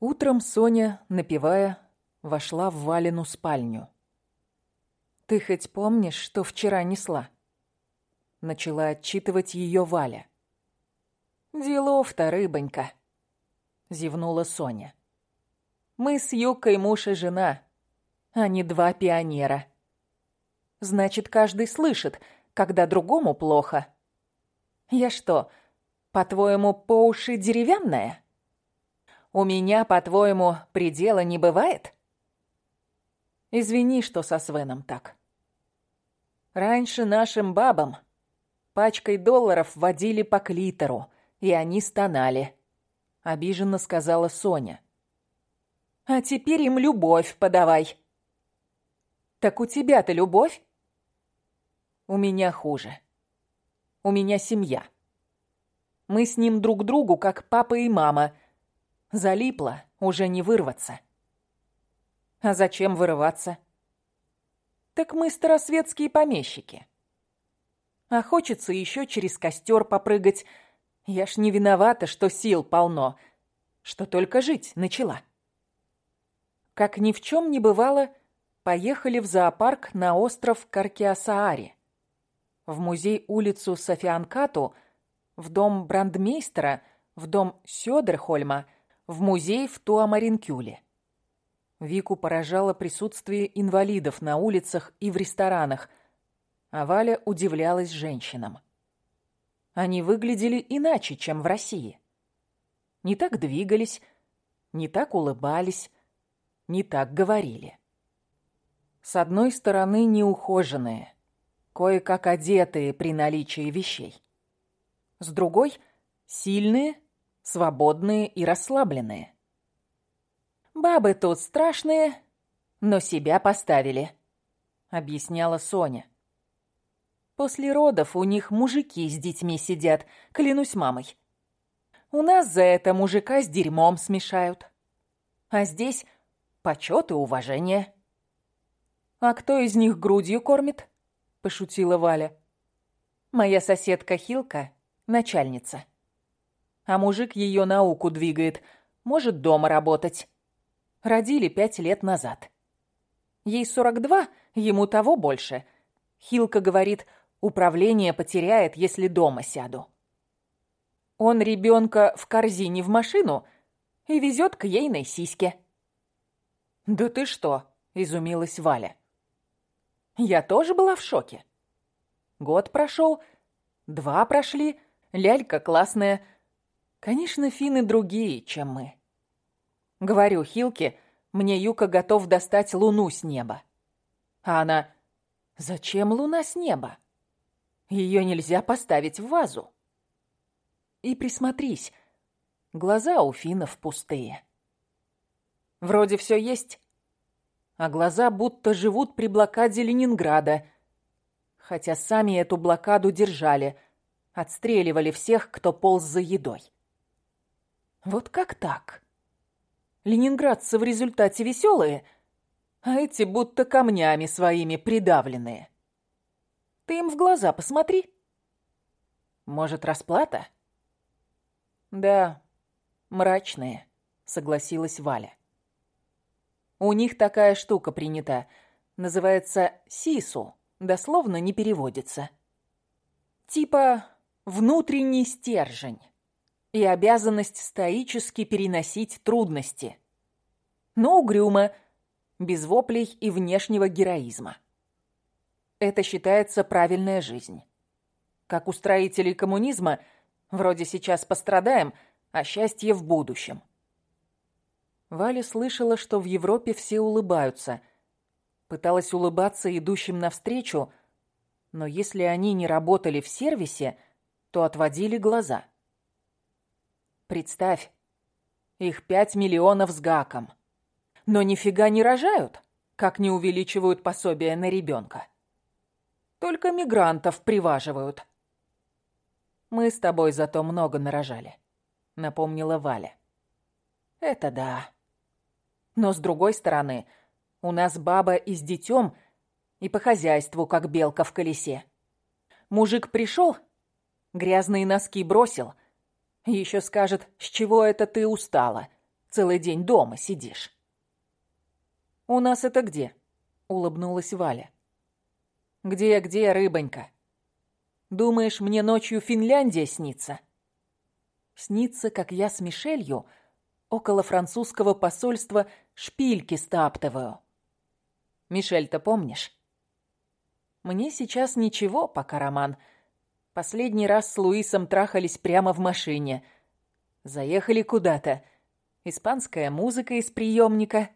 Утром Соня, напевая, вошла в Валину спальню. «Ты хоть помнишь, что вчера несла?» Начала отчитывать ее Валя. «Делов-то, рыбонька», — зевнула Соня. «Мы с Юкой муж и жена, а не два пионера. Значит, каждый слышит, когда другому плохо. Я что, по-твоему, по уши деревянная? У меня, по-твоему, предела не бывает?» Извини, что со Свеном так. Раньше нашим бабам пачкой долларов водили по клитору, и они стонали. Обиженно сказала Соня. А теперь им любовь подавай. Так у тебя-то любовь? У меня хуже. У меня семья. Мы с ним друг другу, как папа и мама. Залипло, уже не вырваться. А зачем вырываться? Так мы старосветские помещики. А хочется еще через костер попрыгать. Я ж не виновата, что сил полно, что только жить начала. Как ни в чем не бывало, поехали в зоопарк на остров Каркиасаари, в музей улицу Софианкату, в дом брандмейстера, в дом Сёдерхольма, в музей в Туамаринкюле. Вику поражало присутствие инвалидов на улицах и в ресторанах, а Валя удивлялась женщинам. Они выглядели иначе, чем в России. Не так двигались, не так улыбались, не так говорили. С одной стороны, неухоженные, кое-как одетые при наличии вещей. С другой — сильные, свободные и расслабленные. Бабы тут страшные, но себя поставили», — объясняла Соня. «После родов у них мужики с детьми сидят, клянусь мамой. У нас за это мужика с дерьмом смешают. А здесь почет и уважение». «А кто из них грудью кормит?» — пошутила Валя. «Моя соседка Хилка — начальница. А мужик ее науку двигает, может дома работать» родили пять лет назад. Ей 42, ему того больше. Хилка говорит, управление потеряет, если дома сяду. Он ребенка в корзине в машину и везет к ейной сиське. «Да ты что?» – изумилась Валя. Я тоже была в шоке. Год прошел, два прошли, лялька классная. Конечно, финны другие, чем мы. Говорю Хилке, мне Юка готов достать луну с неба. А она, зачем луна с неба? Ее нельзя поставить в вазу. И присмотрись, глаза у финнов пустые. Вроде все есть, а глаза будто живут при блокаде Ленинграда, хотя сами эту блокаду держали, отстреливали всех, кто полз за едой. Вот как так? Ленинградцы в результате веселые, а эти будто камнями своими придавленные. Ты им в глаза посмотри. Может, расплата? Да, мрачные, согласилась Валя. У них такая штука принята, называется сису, дословно не переводится. Типа внутренний стержень и обязанность стоически переносить трудности. Но угрюмо, без воплей и внешнего героизма. Это считается правильная жизнь. Как у строителей коммунизма, вроде сейчас пострадаем, а счастье в будущем. Валя слышала, что в Европе все улыбаются. Пыталась улыбаться идущим навстречу, но если они не работали в сервисе, то отводили глаза. Представь, их пять миллионов с гаком. Но нифига не рожают, как не увеличивают пособие на ребенка. Только мигрантов приваживают. Мы с тобой зато много нарожали, напомнила Валя. Это да. Но с другой стороны, у нас баба и с детем, и по хозяйству, как белка в колесе. Мужик пришел, грязные носки бросил — еще скажет, с чего это ты устала? целый день дома сидишь. «У нас это где?» — улыбнулась Валя. «Где-где, рыбонька? Думаешь, мне ночью Финляндия снится?» «Снится, как я с Мишелью около французского посольства шпильки стаптываю. Мишель-то помнишь?» «Мне сейчас ничего, пока роман. Последний раз с Луисом трахались прямо в машине. Заехали куда-то. Испанская музыка из приемника.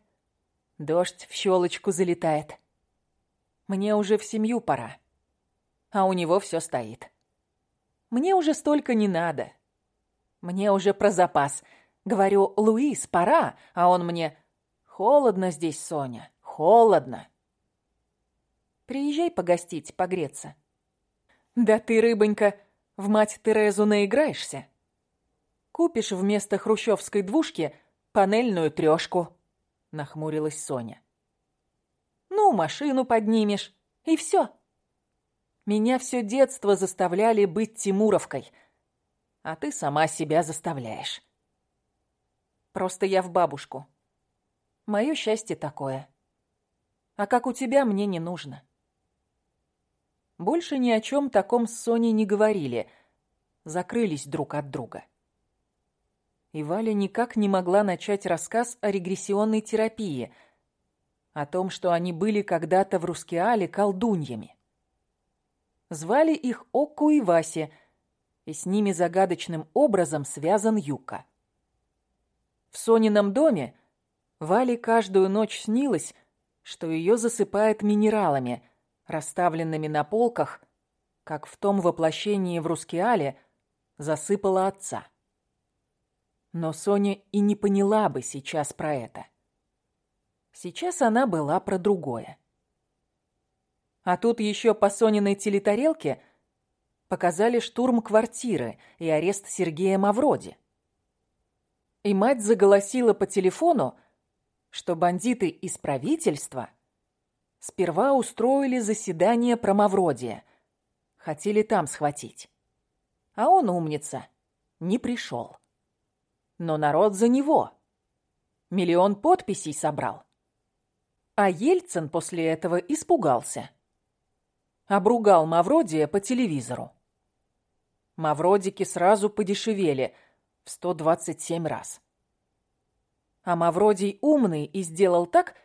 Дождь в щелочку залетает. Мне уже в семью пора. А у него все стоит. Мне уже столько не надо. Мне уже про запас. Говорю, Луис, пора, а он мне... Холодно здесь, Соня, холодно. Приезжай погостить, погреться. Да ты, рыбонька, в мать Терезу наиграешься. Купишь вместо хрущевской двушки панельную трёшку нахмурилась Соня. Ну, машину поднимешь, и все. Меня все детство заставляли быть Тимуровкой, а ты сама себя заставляешь. Просто я в бабушку. Мое счастье такое. А как у тебя, мне не нужно. Больше ни о чем таком с Соней не говорили, закрылись друг от друга и Валя никак не могла начать рассказ о регрессионной терапии, о том, что они были когда-то в Рускеале колдуньями. Звали их Окку и Васе, и с ними загадочным образом связан Юка. В Сонином доме Вале каждую ночь снилось, что ее засыпает минералами, расставленными на полках, как в том воплощении в Рускеале засыпала отца. Но Соня и не поняла бы сейчас про это. Сейчас она была про другое. А тут еще по Сониной телетарелке показали штурм квартиры и арест Сергея Мавроди. И мать заголосила по телефону, что бандиты из правительства сперва устроили заседание про Мавродия. Хотели там схватить. А он, умница, не пришел но народ за него. Миллион подписей собрал. А Ельцин после этого испугался. Обругал Мавродия по телевизору. Мавродики сразу подешевели в 127 раз. А Мавродий умный и сделал так,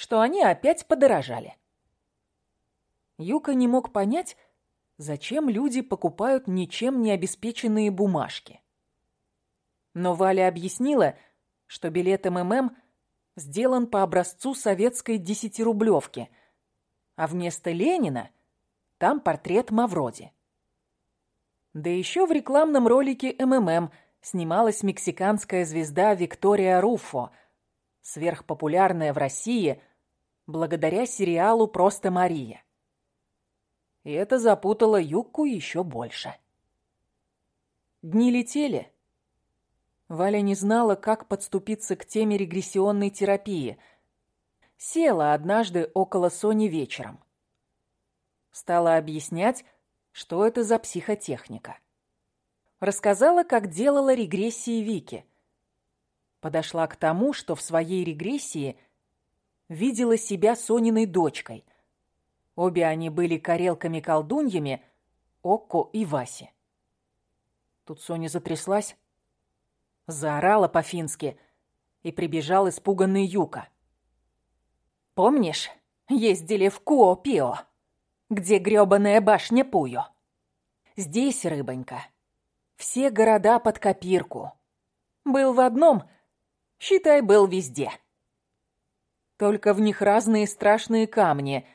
что они опять подорожали. Юка не мог понять, зачем люди покупают ничем не обеспеченные бумажки. Но Валя объяснила, что билет МММ сделан по образцу советской десятирублевки, а вместо Ленина там портрет Мавроди. Да еще в рекламном ролике МММ снималась мексиканская звезда Виктория Руффо, сверхпопулярная в России благодаря сериалу «Просто Мария». И это запутало Юкку еще больше. Дни летели, Валя не знала, как подступиться к теме регрессионной терапии. Села однажды около Сони вечером. Стала объяснять, что это за психотехника. Рассказала, как делала регрессии Вики. Подошла к тому, что в своей регрессии видела себя Сониной дочкой. Обе они были карелками-колдуньями, Окко и Васе. Тут Соня затряслась, Заорала по-фински, и прибежал испуганный Юка. «Помнишь, ездили в Куопио, где грёбаная башня Пуyo? Здесь, рыбонька, все города под копирку. Был в одном, считай, был везде. Только в них разные страшные камни,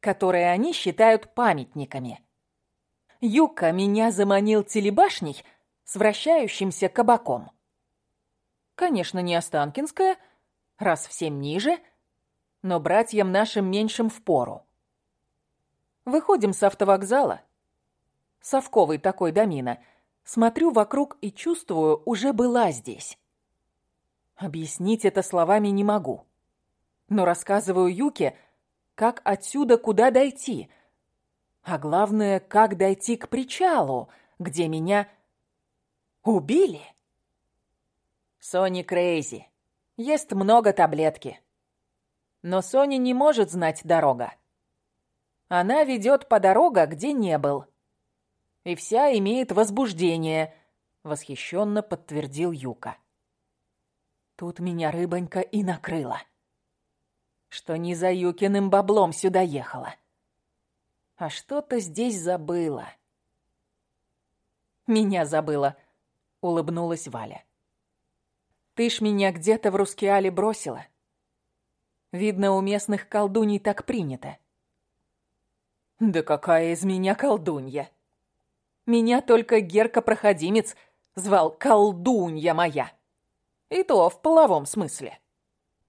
которые они считают памятниками. Юка меня заманил телебашней с вращающимся кабаком. Конечно, не Останкинская, раз в семь ниже, но братьям нашим меньшим впору. Выходим с автовокзала. Совковый такой домина. Смотрю вокруг и чувствую, уже была здесь. Объяснить это словами не могу. Но рассказываю Юке, как отсюда куда дойти. А главное, как дойти к причалу, где меня убили. Сони Крейзи. Ест много таблетки. Но Соня не может знать дорога. Она ведет по дорога, где не был. И вся имеет возбуждение, восхищенно подтвердил Юка. Тут меня рыбонька и накрыла. Что не за Юкиным баблом сюда ехала. А что-то здесь забыла. Меня забыла, улыбнулась Валя. Ты ж меня где-то в Рускеале бросила. Видно, у местных колдуней так принято. Да какая из меня колдунья? Меня только Герка-проходимец звал колдунья моя. И то в половом смысле.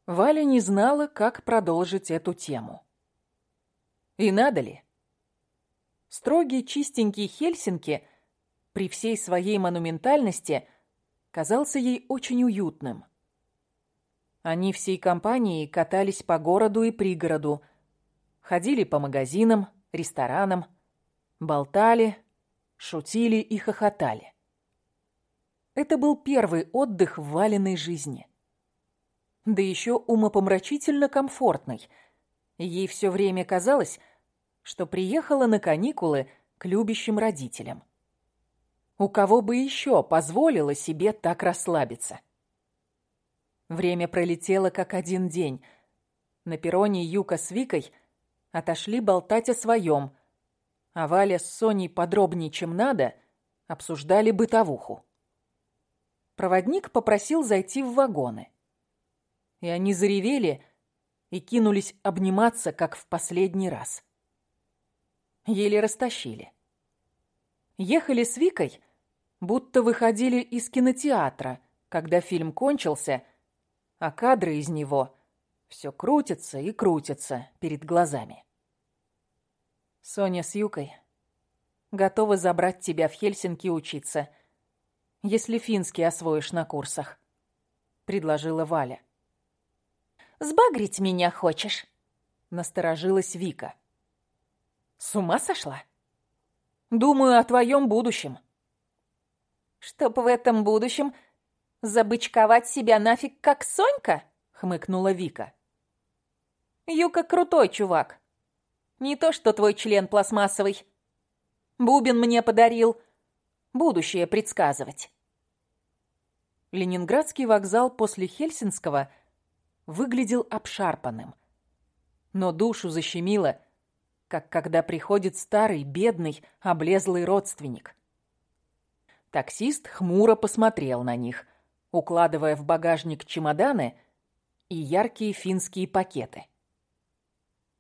Валя не знала, как продолжить эту тему. И надо ли? Строгий, чистенький Хельсинки при всей своей монументальности казался ей очень уютным. Они всей компанией катались по городу и пригороду, ходили по магазинам, ресторанам, болтали, шутили и хохотали. Это был первый отдых в Валенной жизни. Да еще умопомрачительно комфортный. Ей все время казалось, что приехала на каникулы к любящим родителям. У кого бы еще позволила себе так расслабиться? Время пролетело как один день. На перроне Юка с Викой отошли болтать о своем, а Валя с Соней подробнее, чем надо, обсуждали бытовуху. Проводник попросил зайти в вагоны. И они заревели и кинулись обниматься, как в последний раз. Еле растащили. Ехали с Викой, будто выходили из кинотеатра, когда фильм кончился, а кадры из него все крутятся и крутятся перед глазами. Соня с Юкой готовы забрать тебя в Хельсинки учиться, если финский освоишь на курсах, предложила Валя. Сбагрить меня хочешь? Насторожилась Вика. С ума сошла? Думаю о твоем будущем. Чтоб в этом будущем забычковать себя нафиг как Сонька? Хмыкнула Вика. Юка крутой чувак. Не то, что твой член пластмассовый. Бубен мне подарил. Будущее предсказывать. Ленинградский вокзал после Хельсинского выглядел обшарпанным. Но душу защемило, как когда приходит старый, бедный, облезлый родственник. Таксист хмуро посмотрел на них, укладывая в багажник чемоданы и яркие финские пакеты.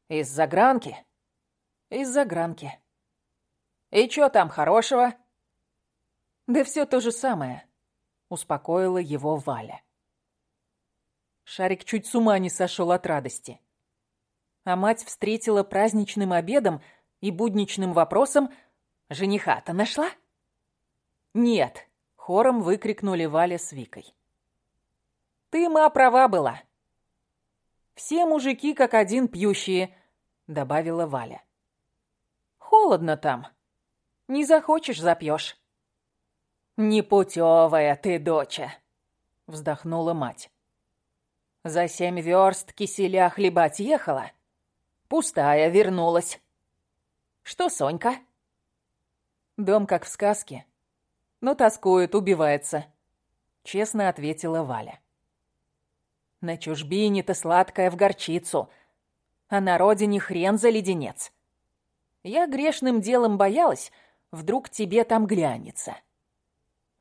«Из загранки?» «Из загранки». «И чё там хорошего?» «Да все то же самое», — успокоила его Валя. Шарик чуть с ума не сошел от радости. А мать встретила праздничным обедом и будничным вопросом «Жениха-то нашла?» «Нет», — хором выкрикнули Валя с Викой. «Ты, ма, права была. Все мужики как один пьющие», — добавила Валя. «Холодно там. Не захочешь, запьешь». «Непутевая ты, доча», — вздохнула мать. «За семь верст киселя хлебать ехала. Пустая вернулась. Что, Сонька?» «Дом как в сказке. Но тоскует, убивается», — честно ответила Валя. На чужбине-то сладкая в горчицу, а на родине хрен за леденец. Я грешным делом боялась, вдруг тебе там глянется.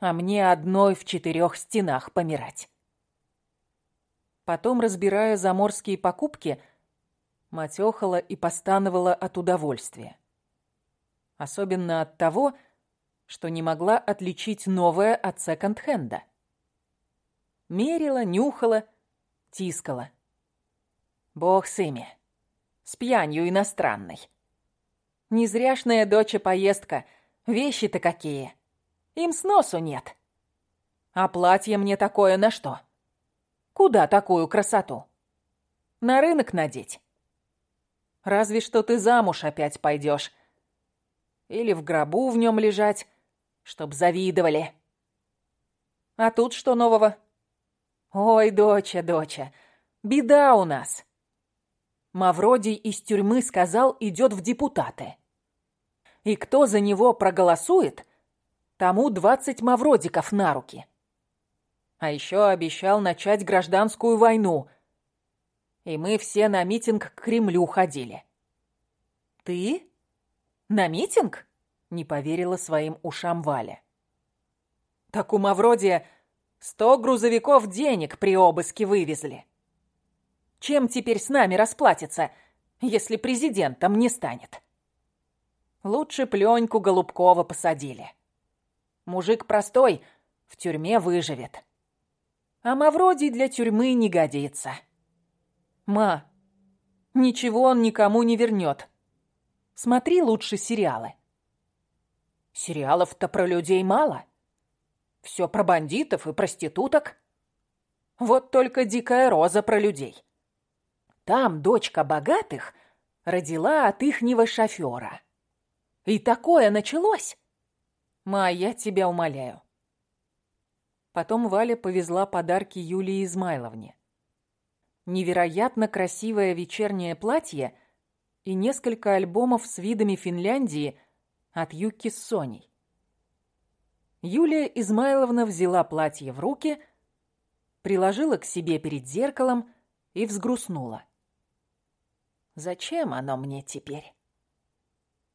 А мне одной в четырех стенах помирать. Потом, разбирая заморские покупки, матёхала и постановала от удовольствия. Особенно от того, что не могла отличить новое от секонд-хенда. Мерила, нюхала, тискала. Бог с ими. С пьянью иностранной. Незряшная доча поездка. Вещи-то какие. Им сносу нет. А платье мне такое на что? Куда такую красоту? На рынок надеть? Разве что ты замуж опять пойдешь. Или в гробу в нем лежать, чтоб завидовали. А тут что нового? Ой, доча, доча, беда у нас. Мавродий из тюрьмы сказал, идет в депутаты. И кто за него проголосует, тому двадцать мавродиков на руки. А еще обещал начать гражданскую войну. И мы все на митинг к Кремлю ходили. Ты? На митинг? Не поверила своим ушам Валя. Так у Мавродия сто грузовиков денег при обыске вывезли. Чем теперь с нами расплатиться, если президентом не станет? Лучше пленьку Голубкова посадили. Мужик простой, в тюрьме выживет. А Мавродий для тюрьмы не годится. Ма, ничего он никому не вернет. Смотри лучше сериалы. Сериалов-то про людей мало. Все про бандитов и проституток. Вот только дикая роза про людей. Там дочка богатых родила от ихнего шофера. И такое началось. Ма, я тебя умоляю. Потом Валя повезла подарки Юлии Измайловне. Невероятно красивое вечернее платье и несколько альбомов с видами Финляндии от Юки с Соней. Юлия Измайловна взяла платье в руки, приложила к себе перед зеркалом и взгрустнула. «Зачем оно мне теперь?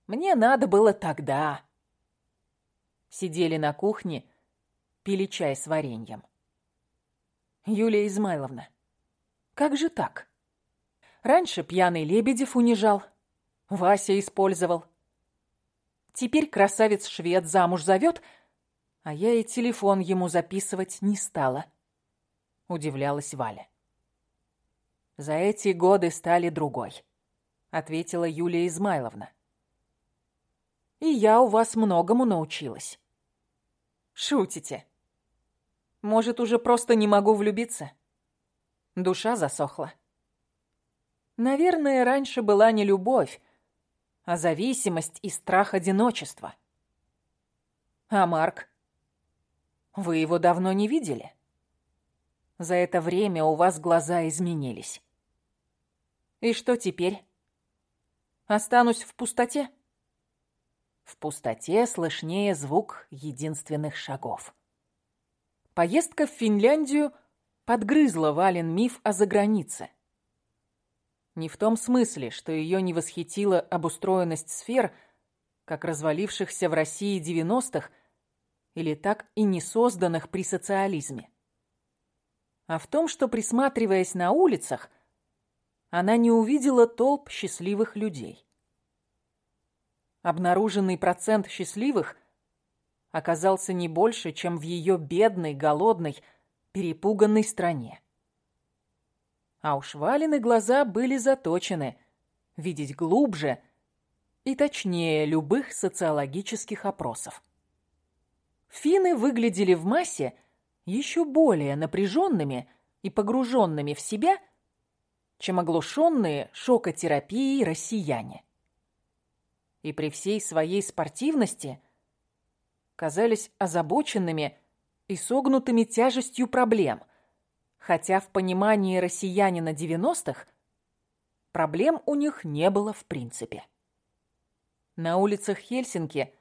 Мне надо было тогда, сидели на кухне, пили чай с вареньем. Юлия Измайловна, как же так? Раньше пьяный Лебедев унижал, Вася использовал. Теперь красавец-швед замуж зовет, а я и телефон ему записывать не стала. Удивлялась Валя. За эти годы стали другой, ответила Юлия Измайловна и я у вас многому научилась. Шутите? Может, уже просто не могу влюбиться? Душа засохла. Наверное, раньше была не любовь, а зависимость и страх одиночества. А Марк? Вы его давно не видели? За это время у вас глаза изменились. И что теперь? Останусь в пустоте? В пустоте слышнее звук единственных шагов. Поездка в Финляндию подгрызла Вален миф о загранице. Не в том смысле, что ее не восхитила обустроенность сфер, как развалившихся в России 90-х или так и не созданных при социализме. А в том, что, присматриваясь на улицах, она не увидела толп счастливых людей. Обнаруженный процент счастливых оказался не больше, чем в ее бедной, голодной, перепуганной стране. А у Швалины глаза были заточены видеть глубже и точнее любых социологических опросов. Финны выглядели в массе еще более напряженными и погруженными в себя, чем оглушенные шокотерапией россияне и при всей своей спортивности казались озабоченными и согнутыми тяжестью проблем, хотя в понимании россиянина 90-х проблем у них не было в принципе. На улицах Хельсинки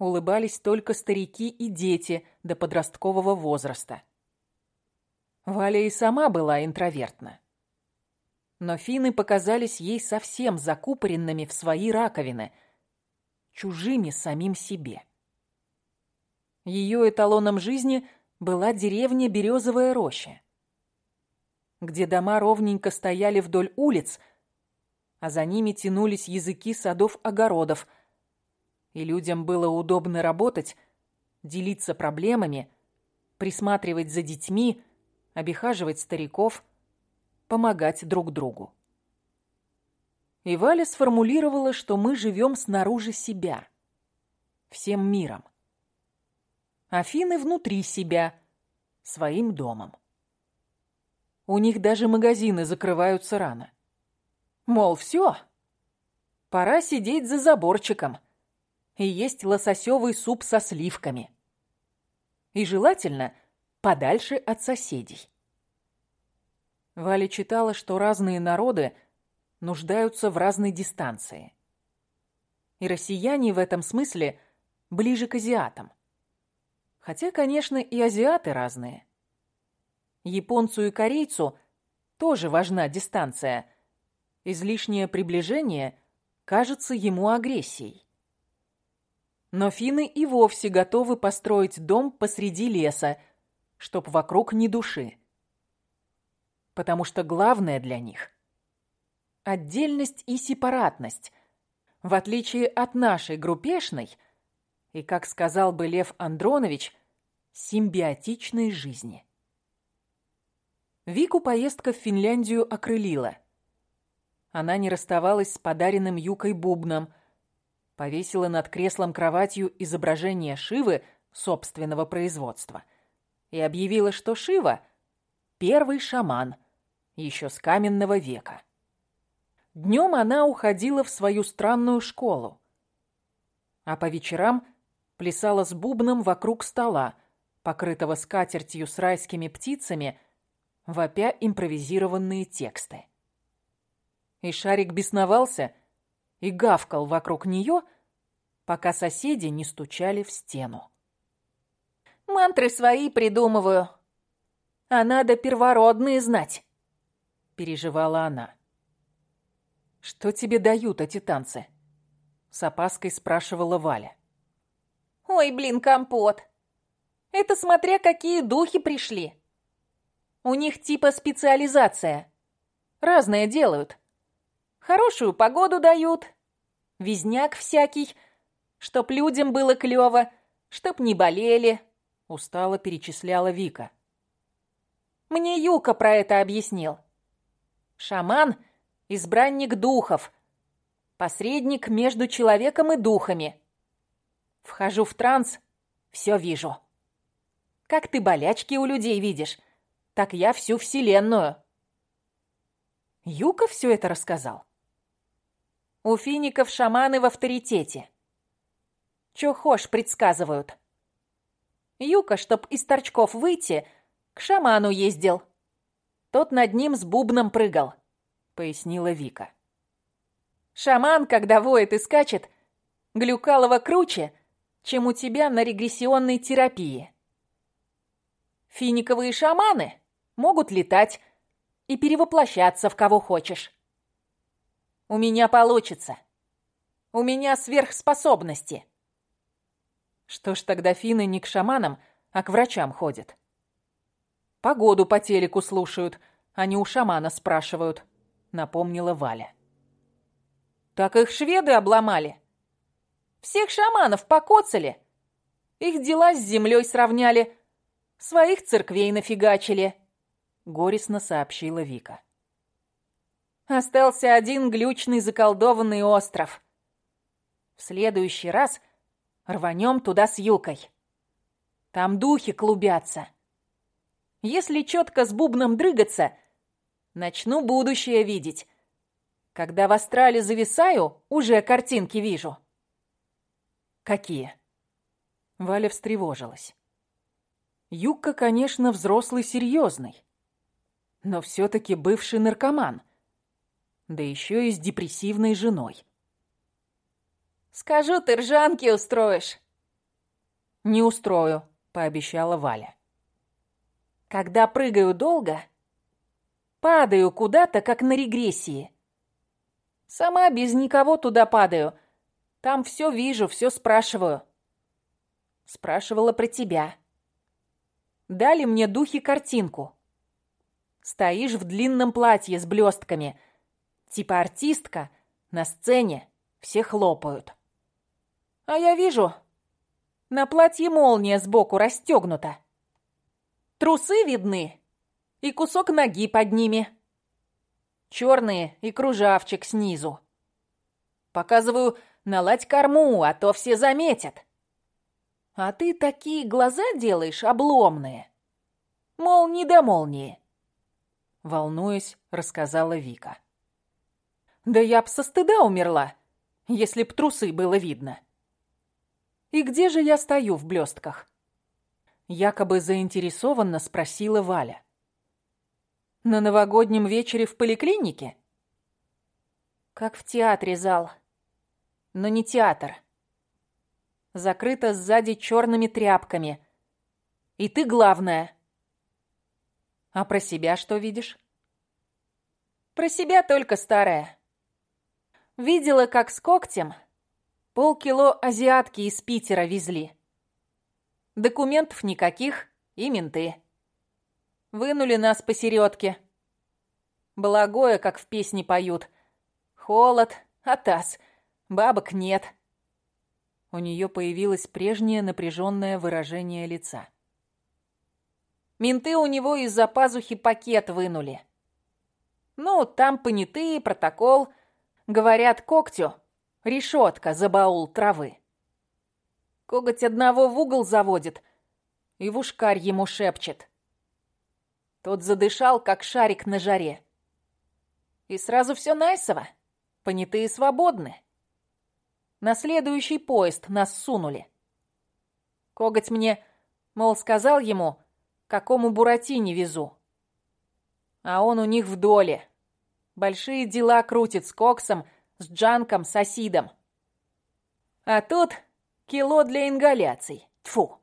улыбались только старики и дети до подросткового возраста. Валя и сама была интровертна но финны показались ей совсем закупоренными в свои раковины, чужими самим себе. Ее эталоном жизни была деревня Березовая роща, где дома ровненько стояли вдоль улиц, а за ними тянулись языки садов-огородов, и людям было удобно работать, делиться проблемами, присматривать за детьми, обихаживать стариков – помогать друг другу. И Валя сформулировала, что мы живем снаружи себя, всем миром. Афины внутри себя, своим домом. У них даже магазины закрываются рано. Мол, все, пора сидеть за заборчиком и есть лососевый суп со сливками. И желательно подальше от соседей. Валя читала, что разные народы нуждаются в разной дистанции. И россияне в этом смысле ближе к азиатам. Хотя, конечно, и азиаты разные. Японцу и корейцу тоже важна дистанция. Излишнее приближение кажется ему агрессией. Но финны и вовсе готовы построить дом посреди леса, чтоб вокруг ни души. Потому что главное для них – отдельность и сепаратность, в отличие от нашей группешной и, как сказал бы Лев Андронович, симбиотичной жизни. Вику поездка в Финляндию окрылила. Она не расставалась с подаренным Юкой бубном, повесила над креслом кроватью изображение Шивы собственного производства и объявила, что Шива – первый шаман, еще с каменного века. Днем она уходила в свою странную школу, а по вечерам плясала с бубном вокруг стола, покрытого скатертью с райскими птицами, вопя импровизированные тексты. И Шарик бесновался – и гавкал вокруг нее, пока соседи не стучали в стену. «Мантры свои придумываю. А надо первородные знать», — переживала она. «Что тебе дают эти танцы?» — с опаской спрашивала Валя. «Ой, блин, компот. Это смотря какие духи пришли. У них типа специализация. Разное делают. Хорошую погоду дают, визняк всякий, чтоб людям было клёво, чтоб не болели, устало перечисляла Вика. Мне Юка про это объяснил. Шаман — избранник духов, посредник между человеком и духами. Вхожу в транс, все вижу. Как ты болячки у людей видишь, так я всю вселенную. Юка все это рассказал. У фиников шаманы в авторитете. Чё хошь предсказывают. Юка, чтоб из торчков выйти, к шаману ездил. Тот над ним с бубном прыгал, пояснила Вика. Шаман, когда воет и скачет, Глюкалова круче, чем у тебя на регрессионной терапии. Финиковые шаманы могут летать и перевоплощаться в кого хочешь. У меня получится. У меня сверхспособности. Что ж тогда финны не к шаманам, а к врачам ходят? Погоду по телеку слушают, а не у шамана спрашивают, напомнила Валя. Так их шведы обломали. Всех шаманов покоцали. Их дела с землей сравняли. Своих церквей нафигачили. Горестно сообщила Вика. Остался один глючный заколдованный остров. В следующий раз рванем туда с Юкой. Там духи клубятся. Если четко с бубном дрыгаться, начну будущее видеть. Когда в астрале зависаю, уже картинки вижу. Какие? Валя встревожилась. Юка, конечно, взрослый серьезный, но все-таки бывший наркоман да еще и с депрессивной женой. «Скажу, ты ржанки устроишь». «Не устрою», — пообещала Валя. «Когда прыгаю долго, падаю куда-то, как на регрессии. Сама без никого туда падаю. Там все вижу, все спрашиваю». Спрашивала про тебя. Дали мне духи картинку. Стоишь в длинном платье с блестками — Типа артистка, на сцене, все хлопают. А я вижу, на платье молния сбоку расстегнута. Трусы видны и кусок ноги под ними. Черные и кружавчик снизу. Показываю, наладь корму, а то все заметят. А ты такие глаза делаешь обломные. Мол, не до молнии. Волнуясь, рассказала Вика. Да я б со стыда умерла, если б трусы было видно. И где же я стою в блестках? Якобы заинтересованно спросила Валя. На новогоднем вечере в поликлинике? Как в театре зал. Но не театр. Закрыто сзади черными тряпками. И ты главная. А про себя что видишь? Про себя только старая. Видела, как с когтем полкило азиатки из Питера везли. Документов никаких и менты. Вынули нас посередке. Благое, как в песне поют. Холод, атас, бабок нет. У нее появилось прежнее напряженное выражение лица. Менты у него из-за пазухи пакет вынули. Ну, там понятые, протокол. Говорят, когтю решетка за баул травы. Коготь одного в угол заводит и в ушкарь ему шепчет. Тот задышал, как шарик на жаре. И сразу все найсово. Понятые свободны. На следующий поезд нас сунули. Коготь мне, мол, сказал ему, какому Буратине везу. А он у них в доле. Большие дела крутит с Коксом, с Джанком, с Асидом. А тут кило для ингаляций. Тфу.